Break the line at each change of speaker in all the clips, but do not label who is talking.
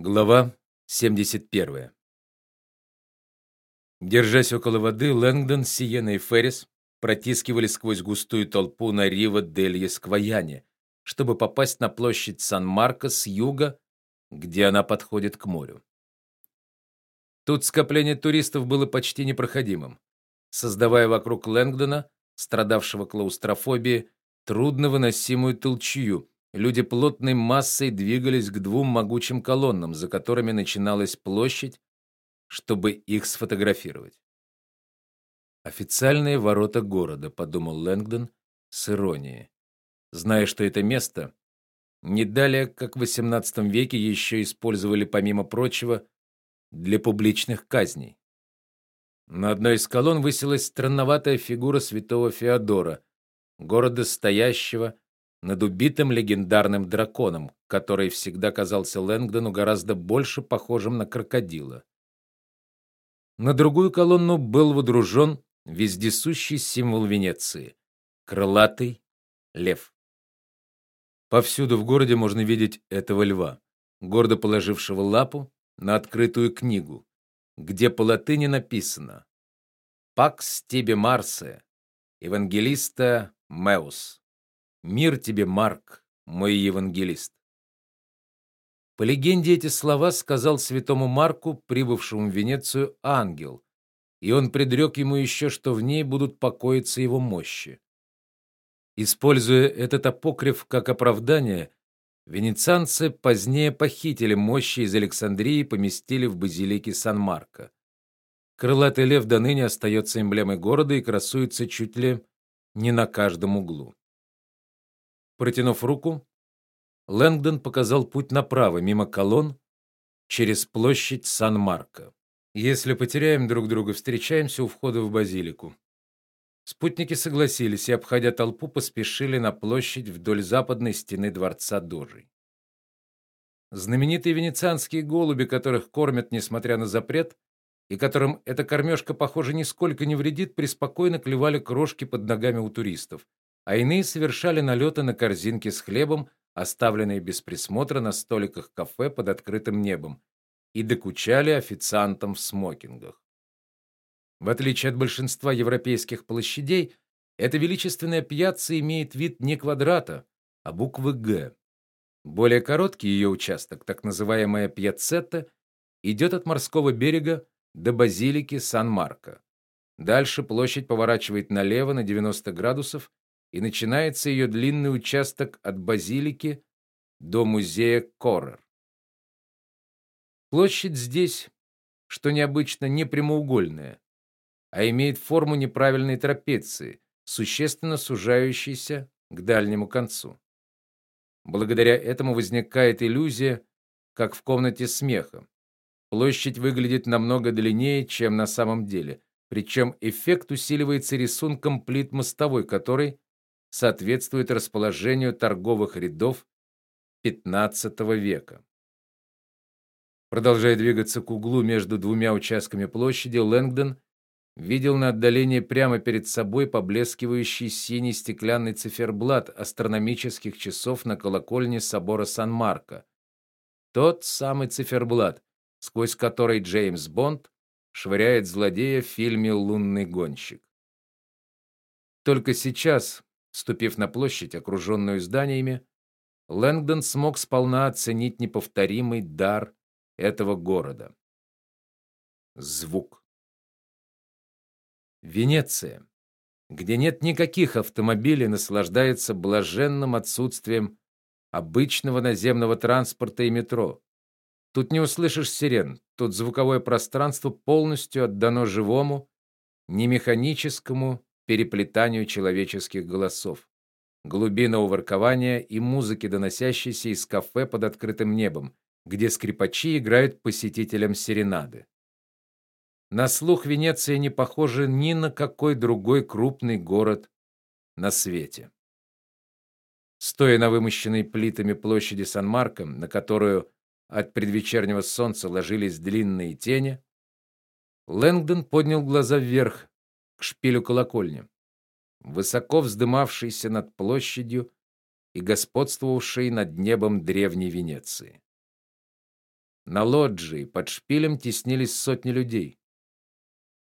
Глава 71. Держась около воды, Лэнгдон, Сиена и Феррис протискивались сквозь густую толпу на Рива-дель-Скваяне, чтобы попасть на площадь Сан-Марко с юга, где она подходит к морю. Тут скопление туристов было почти непроходимым, создавая вокруг Лэнгдона, страдавшего клаустрофобией, трудновыносимую толчью, Люди плотной массой двигались к двум могучим колоннам, за которыми начиналась площадь, чтобы их сфотографировать. Официальные ворота города, подумал Лэнгдон с иронией, зная, что это место не далее, как в XVIII веке еще использовали помимо прочего для публичных казней. На одной из колонн высилась странноватая фигура святого Феодора, города стоящего над убитым легендарным драконом, который всегда казался Лэнгдону гораздо больше похожим на крокодила. На другую колонну был водружен вездесущий символ Венеции крылатый лев. Повсюду в городе можно видеть этого льва, гордо положившего лапу на открытую книгу, где по латыни написано: Pax tibi Marse, Евангелиста Meus. Мир тебе, Марк, мой евангелист. По легенде эти слова сказал святому Марку, прибывшему в Венецию, ангел, и он предрек ему еще, что в ней будут покоиться его мощи. Используя этот апокриф как оправдание, венецианцы позднее похитили мощи из Александрии и поместили в базилике Сан-Марко. Крылатый лев до ныне остается эмблемой города и красуется чуть ли не на каждом углу. Протянув руку, Лэнгдон показал путь направо, мимо колонн, через площадь Сан-Марко. Если потеряем друг друга, встречаемся у входа в базилику. Спутники согласились и, обходя толпу, поспешили на площадь вдоль западной стены дворца Дожей. Знаменитые венецианские голуби, которых кормят несмотря на запрет, и которым эта кормежка, похоже, нисколько не вредит, преспокойно клевали крошки под ногами у туристов, а иные совершали налеты на корзинки с хлебом, оставленные без присмотра на столиках кафе под открытым небом, и докучали официантам в смокингах. В отличие от большинства европейских площадей, эта величественная пьяцца имеет вид не квадрата, а буквы Г. Более короткий ее участок, так называемая пьяццетта, идет от морского берега до базилики Сан-Марко. Дальше площадь поворачивает налево на 90 градусов и начинается ее длинный участок от базилики до музея Коррер. Площадь здесь, что необычно, не прямоугольная, а имеет форму неправильной трапеции, существенно сужающейся к дальнему концу. Благодаря этому возникает иллюзия, как в комнате смеха. Площадь выглядит намного длиннее, чем на самом деле, причем эффект усиливается рисунком плит мостовой, который соответствует расположению торговых рядов XV века. Продолжая двигаться к углу между двумя участками площади, Лэнгдон видел на отдалении прямо перед собой поблескивающий синий стеклянный циферблат астрономических часов на колокольне собора Сан-Марко. Тот самый циферблат, сквозь который Джеймс Бонд швыряет злодея в фильме Лунный гонщик. Только сейчас, Ступив на площадь, окруженную зданиями, Лэнгдон смог сполна оценить неповторимый дар этого города. Звук. Венеция, где нет никаких автомобилей, наслаждается блаженным отсутствием обычного наземного транспорта и метро. Тут не услышишь сирен, тут звуковое пространство полностью отдано живому, не механическому переплетанию человеческих голосов, глубинного воркования и музыки, доносящейся из кафе под открытым небом, где скрипачи играют посетителям серенады. На слух Венеция не похожа ни на какой другой крупный город на свете. Стоя на вымощенной плитами площади Сан-Марко, на которую от предвечернего солнца ложились длинные тени, Лэнгдон поднял глаза вверх к шпилю колокольни, высоко вздымавшейся над площадью и господствовавшей над небом древней Венеции. на лоджии под шпилем теснились сотни людей.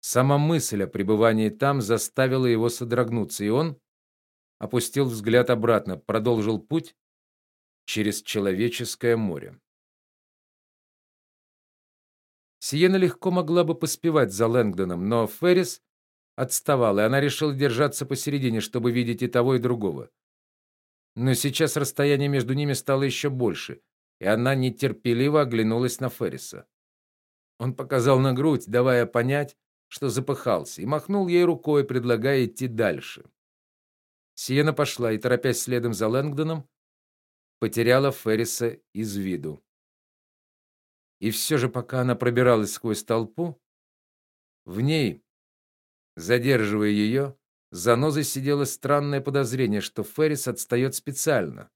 Сама мысль о пребывании там заставила его содрогнуться, и он опустил взгляд обратно, продолжил путь через человеческое море. Сиена легко могла бы поспевать за Лэнгдоном, но Феррис отставал, и она решила держаться посередине, чтобы видеть и того, и другого. Но сейчас расстояние между ними стало еще больше, и она нетерпеливо оглянулась на Ферриса. Он показал на грудь, давая понять, что запыхался, и махнул ей рукой, предлагая идти дальше. Сиена пошла и, торопясь следом за Лэнгдоном, потеряла Ферриса из виду. И все же, пока она пробиралась сквозь толпу, в ней, задерживая ее, занозой сидело странное подозрение, что Феррис отстает специально.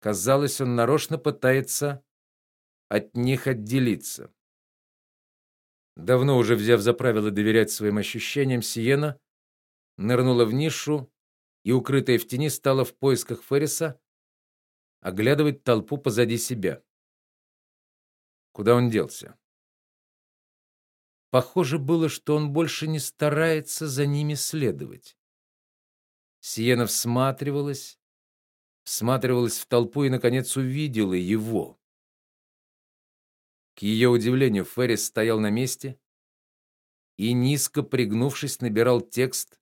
Казалось, он нарочно пытается от них отделиться. Давно уже взяв за правило доверять своим ощущениям, Сиена нырнула в нишу и, укрытая в тени, стала в поисках Ферриса, оглядывать толпу позади себя. Куда он делся? Похоже было, что он больше не старается за ними следовать. Сиена всматривалась, всматривалась в толпу и наконец увидела его. К ее удивлению, Феррис стоял на месте и низко пригнувшись набирал текст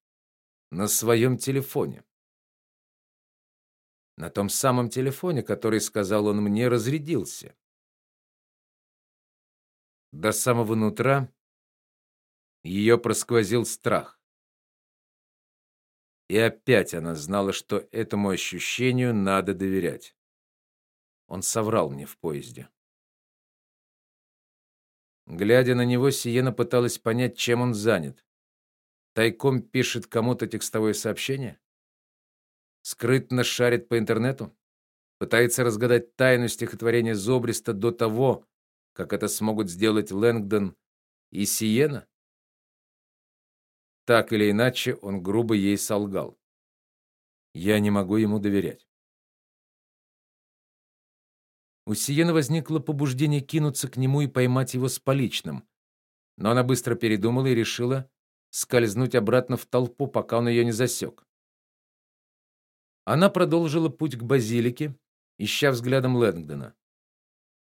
на своем телефоне. На том самом телефоне, который, сказал он мне, разрядился. До самого нутра ее просквозил страх. И опять она знала, что этому ощущению надо доверять. Он соврал мне в поезде. Глядя на него, Сиена пыталась понять, чем он занят. Тайком пишет кому-то текстовое сообщение? Скрытно шарит по интернету? Пытается разгадать тайну стихотворения Зобриста до того, как это смогут сделать Лэнгдон и Сиена? Так или иначе, он грубо ей солгал. Я не могу ему доверять. У Сиены возникло побуждение кинуться к нему и поймать его с поличным, но она быстро передумала и решила скользнуть обратно в толпу, пока он ее не засек. Она продолжила путь к базилике, ища взглядом Лэнгдона.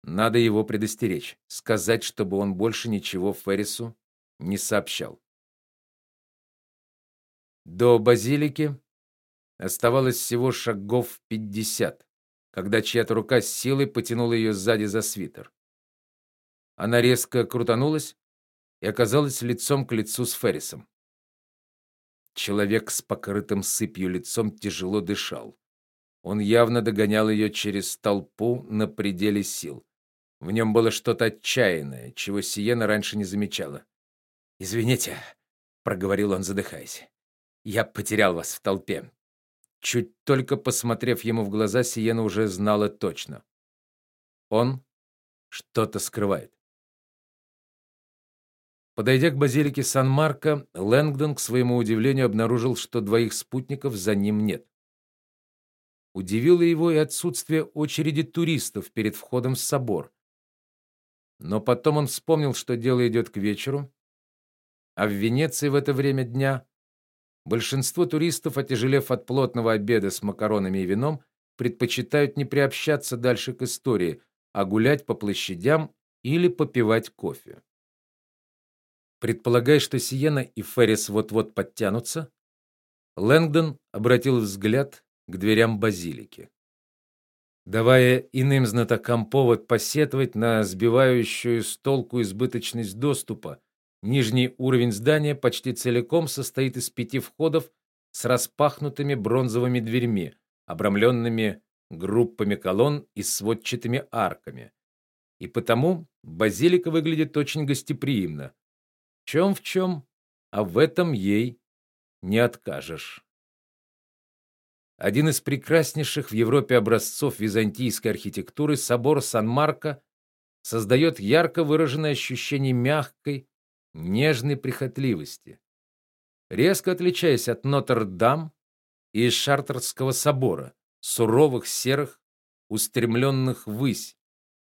Надо его предостеречь, сказать, чтобы он больше ничего Феррису не сообщал. До базилики оставалось всего шагов пятьдесят, когда чья-то рука с силой потянула ее сзади за свитер. Она резко крутанулась и оказалась лицом к лицу с Феррисом. Человек с покрытым сыпью лицом тяжело дышал. Он явно догонял ее через толпу на пределе сил. В нем было что-то отчаянное, чего Сиена раньше не замечала. "Извините", проговорил он, задыхаясь. "Я потерял вас в толпе". Чуть только посмотрев ему в глаза, Сиена уже знала точно. Он что-то скрывает. Подойдя к базилике Сан-Марко, Лэнгдон к своему удивлению обнаружил, что двоих спутников за ним нет. Удивило его и отсутствие очереди туристов перед входом в собор. Но потом он вспомнил, что дело идет к вечеру, а в Венеции в это время дня большинство туристов, отяжелев от плотного обеда с макаронами и вином, предпочитают не приобщаться дальше к истории, а гулять по площадям или попивать кофе. Предполагая, что Сиена и Феррис вот-вот подтянутся, Лэнгдон обратил взгляд к дверям базилики давая иным знатокам повод посетовать на сбивающую с толку избыточность доступа. Нижний уровень здания почти целиком состоит из пяти входов с распахнутыми бронзовыми дверьми, обрамленными группами колонн и сводчатыми арками. И потому базилика выглядит очень гостеприимно. В чем в чем, а в этом ей не откажешь. Один из прекраснейших в Европе образцов византийской архитектуры, собор Сан-Марко, создает ярко выраженное ощущение мягкой, нежной прихотливости. Резко отличаясь от Нотр-Дам и Шартрского собора, суровых серых, устремленных ввысь,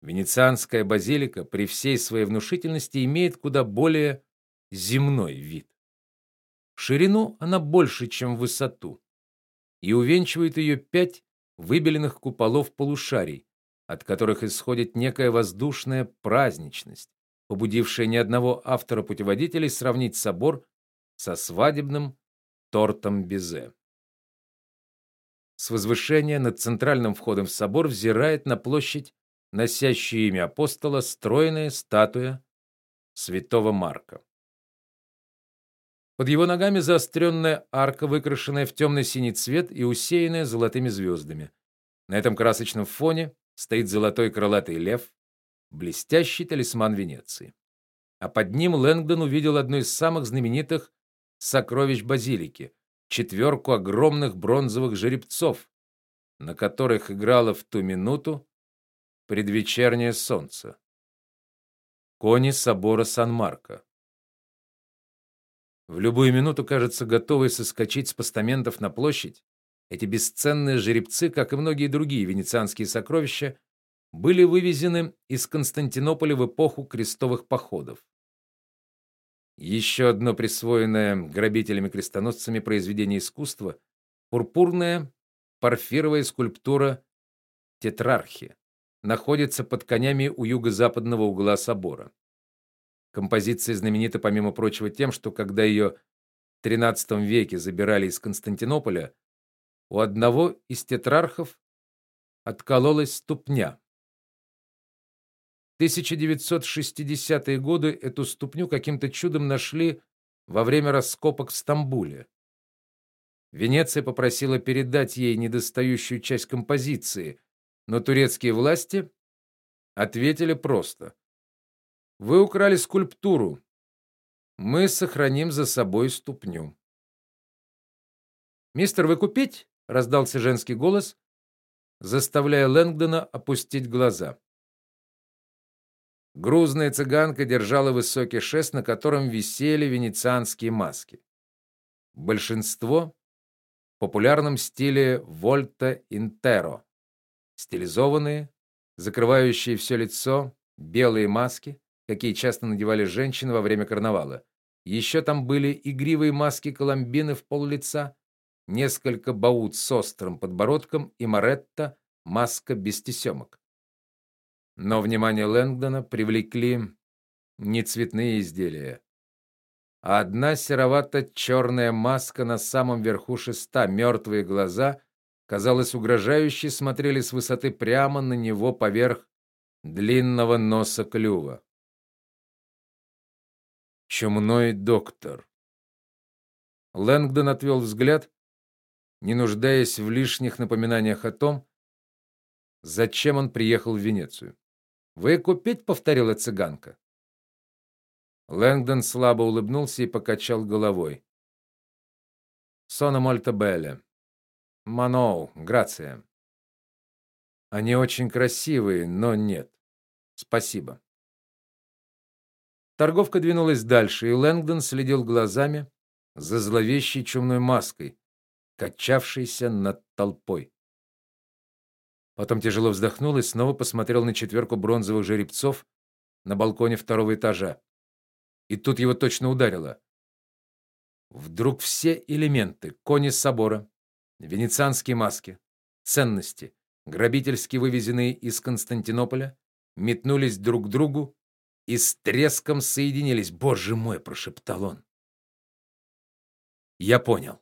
Венецианская базилика при всей своей внушительности имеет куда более земной вид. В ширину она больше, чем в высоту, и увенчивает ее пять выбеленных куполов полушарий, от которых исходит некая воздушная праздничность, побудившая ни одного автора путеводителей сравнить собор со свадебным тортом безе. С возвышения над центральным входом в собор взирает на площадь носящая имя апостола стройная статуя святого Марка. Под его ногами заостренная арка, выкрашенная в темно синий цвет и усеянная золотыми звездами. На этом красочном фоне стоит золотой крылатый лев, блестящий талисман Венеции. А под ним Лэнгдон увидел одно из самых знаменитых сокровищ базилики четверку огромных бронзовых жеребцов, на которых играло в ту минуту предвечернее солнце. Кони собора Сан-Марко. В любую минуту, кажется, готовые соскочить с постаментов на площадь, эти бесценные жеребцы, как и многие другие венецианские сокровища, были вывезены из Константинополя в эпоху крестовых походов. Еще одно присвоенное грабителями-крестоносцами произведение искусства пурпурная порфировая скульптура Тетрархи находится под конями у юго-западного угла собора. Композиция знаменита помимо прочего тем, что когда ее в XIII веке забирали из Константинополя, у одного из тетрархов откололась ступня. В 1960-е годы эту ступню каким-то чудом нашли во время раскопок в Стамбуле. Венеция попросила передать ей недостающую часть композиции, но турецкие власти ответили просто: Вы украли скульптуру. Мы сохраним за собой ступню. Мистер, вы купить? раздался женский голос, заставляя Лэнгдона опустить глаза. Грузная цыганка держала высокий шест, на котором висели венецианские маски. Большинство в популярном стиле вольта интеро стилизованные, закрывающие все лицо, белые маски, какие часто надевали женщины во время карнавала. Еще там были игривые маски коломбины в пол лица, несколько баут с острым подбородком и Маретта маска без тесемок. Но внимание Лэнгдона привлекли не цветные изделия, а одна серовато черная маска на самом верху шеста, мертвые глаза казалось, угрожающе смотрели с высоты прямо на него поверх длинного носа клюва. Чумной доктор. Лэнгдон отвел взгляд, не нуждаясь в лишних напоминаниях о том, зачем он приехал в Венецию. Вы купить, повторила цыганка. Лэнгдон слабо улыбнулся и покачал головой. Соно мольто белле. Маноу, Грация. Они очень красивые, но нет. Спасибо. Торговка двинулась дальше, и Лэнгдон следил глазами за зловещей чумной маской, качавшейся над толпой. Потом тяжело вздохнул и снова посмотрел на четверку бронзовых жеребцов на балконе второго этажа. И тут его точно ударило. Вдруг все элементы кони собора, венецианские маски, ценности, грабительски вывезенные из Константинополя, метнулись друг к другу и с треском соединились. "Боже мой", прошептал он. Я понял.